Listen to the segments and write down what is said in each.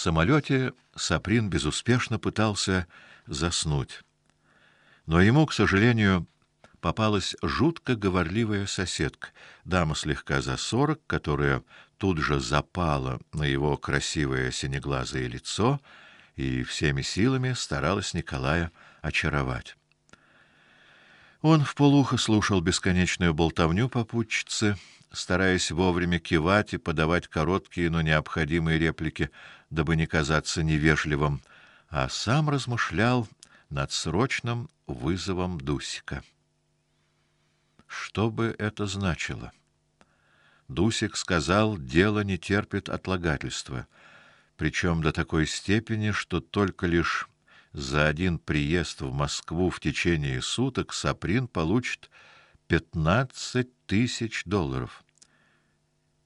самолете Саприн безуспешно пытался заснуть. Но ему, к сожалению, попалась жутко говорливая соседка, дама слегка за сорок, которая тут же запала на его красивое синеглазое лицо и всеми силами старалась Николая очаровать. Он вполуха слушал бесконечную болтовню попутчицы, стараясь вовремя кивать и подавать короткие, но необходимые реплики, дабы не казаться невежливым, а сам размышлял над срочным вызовом Дусика. Что бы это значило? Дусик сказал, дело не терпит отлагательства, причем до такой степени, что только лишь за один приезд в Москву в течение суток Саприн получит пятнадцать тысяч долларов.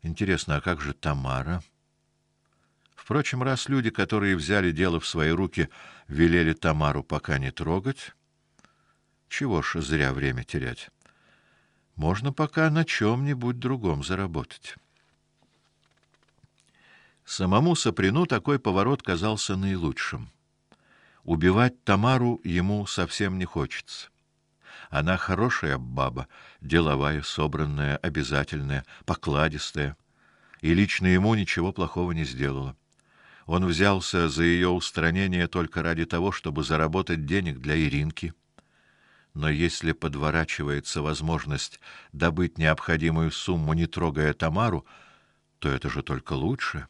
Интересно, а как же Тамара? Впрочем, раз люди, которые взяли дело в свои руки, велели Тамару пока не трогать, чего ж зря время терять? Можно пока на чем нибудь другом заработать. Самому Саприну такой поворот казался наилучшим. Убивать Тамару ему совсем не хочется. Она хорошая баба, деловая, собранная, обязательная, покладистая, и лично ему ничего плохого не сделала. Он взялся за ее устранение только ради того, чтобы заработать денег для Иринки но если подворачивается возможность добыть необходимую сумму, не трогая Тамару, то это же только лучше.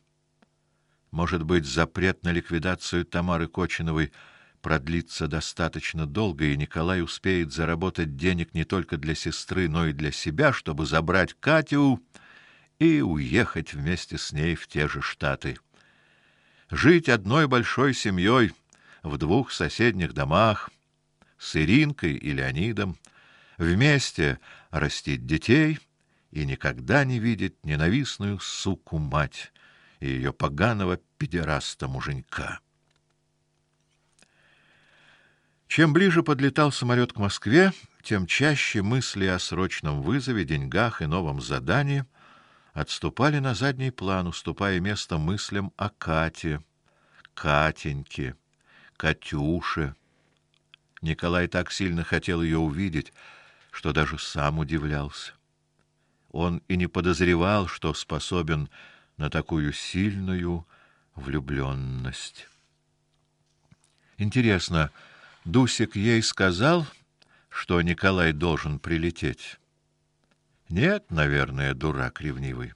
Может быть, запрет на ликвидацию Тамары Кочиновой продлится достаточно долго, и Николай успеет заработать денег не только для сестры, но и для себя, чтобы забрать Катю и уехать вместе с ней в те же Штаты. Жить одной большой семьей в двух соседних домах — с Иринкой и Леонидом, вместе растить детей и никогда не видеть ненавистную суку мать и ее поганого педераста муженька. Чем ближе подлетал самолет к Москве, тем чаще мысли о срочном вызове, деньгах и новом задании отступали на задний план, уступая место мыслям о Кате, Катеньке, Катюше, Николай так сильно хотел ее увидеть, что даже сам удивлялся. Он и не подозревал, что способен на такую сильную влюбленность. Интересно, Дусик ей сказал, что Николай должен прилететь? Нет, наверное, дурак ревнивый.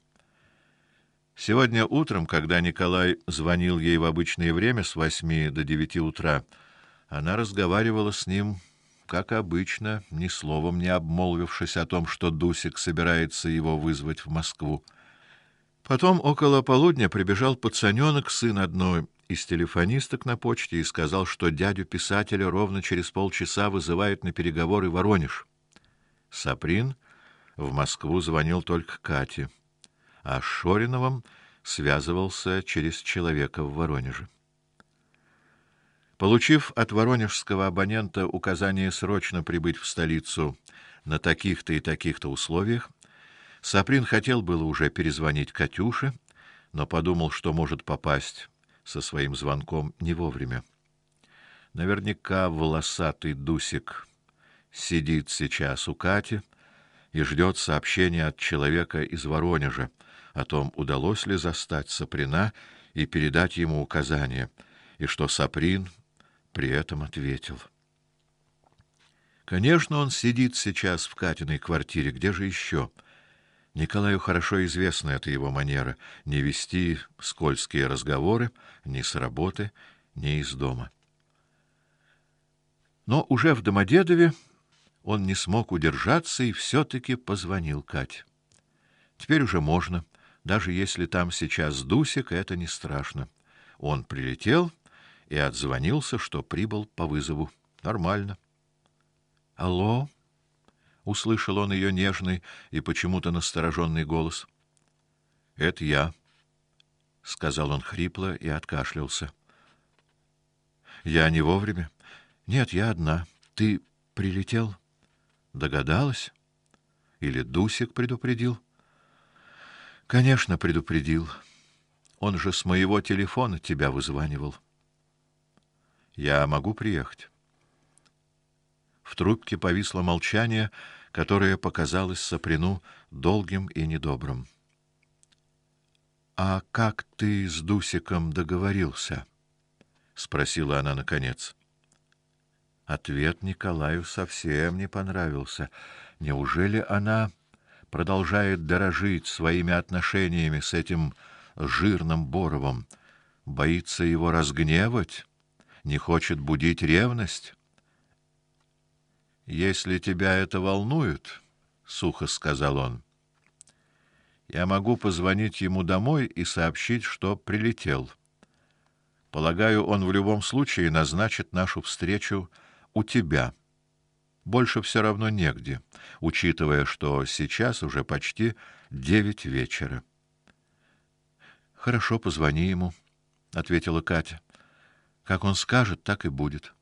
Сегодня утром, когда Николай звонил ей в обычное время с восьми до девяти утра, она разговаривала с ним, как обычно, ни словом не обмолвившись о том, что Дусик собирается его вызвать в Москву. Потом около полудня прибежал пацаненок, сын одной из телефонисток на почте, и сказал, что дядю писателя ровно через полчаса вызывают на переговоры в Воронеж. Саприн в Москву звонил только Кате, а с Шориновым связывался через человека в Воронеже. Получив от воронежского абонента указание срочно прибыть в столицу на таких-то и таких-то условиях, Саприн хотел было уже перезвонить Катюше, но подумал, что может попасть со своим звонком не вовремя. Наверняка волосатый Дусик сидит сейчас у Кати и ждет сообщения от человека из Воронежа о том, удалось ли застать Саприна и передать ему указания, и что Саприн при этом ответил: Конечно, он сидит сейчас в Катиной квартире, где же еще? Николаю хорошо известна эта его манера не вести скользкие разговоры ни с работы, ни из дома. Но уже в Домодедове он не смог удержаться и все таки позвонил Кате. Теперь уже можно, даже если там сейчас Дусик, это не страшно. Он прилетел и отзвонился, что прибыл по вызову. Нормально. Алло, услышал он ее нежный и почему-то настороженный голос. Это я, сказал он хрипло и откашлялся. Я не вовремя. Нет, я одна. Ты прилетел? Догадалась? Или Дусик предупредил? Конечно, предупредил. Он же с моего телефона тебя вызванивал. Я могу приехать. В трубке повисло молчание, которое показалось Соприну долгим и недобрым. А как ты с Дусиком договорился? спросила она наконец. Ответ Николаю совсем не понравился. Неужели она продолжает дорожить своими отношениями с этим жирным Боровым, боится его разгневать, не хочет будить ревность? Если тебя это волнует, сухо сказал он. Я могу позвонить ему домой и сообщить, что прилетел. Полагаю, он в любом случае назначит нашу встречу у тебя. Больше все равно негде, учитывая, что сейчас уже почти девять вечера. Хорошо, позвони ему, ответила Катя. Как он скажет, так и будет.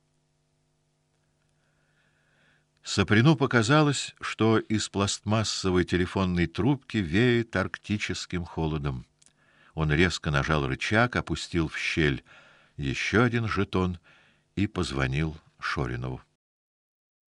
Саприну показалось, что из пластмассовой телефонной трубки веет арктическим холодом. Он резко нажал рычаг, опустил в щель еще один жетон и позвонил Шоринову.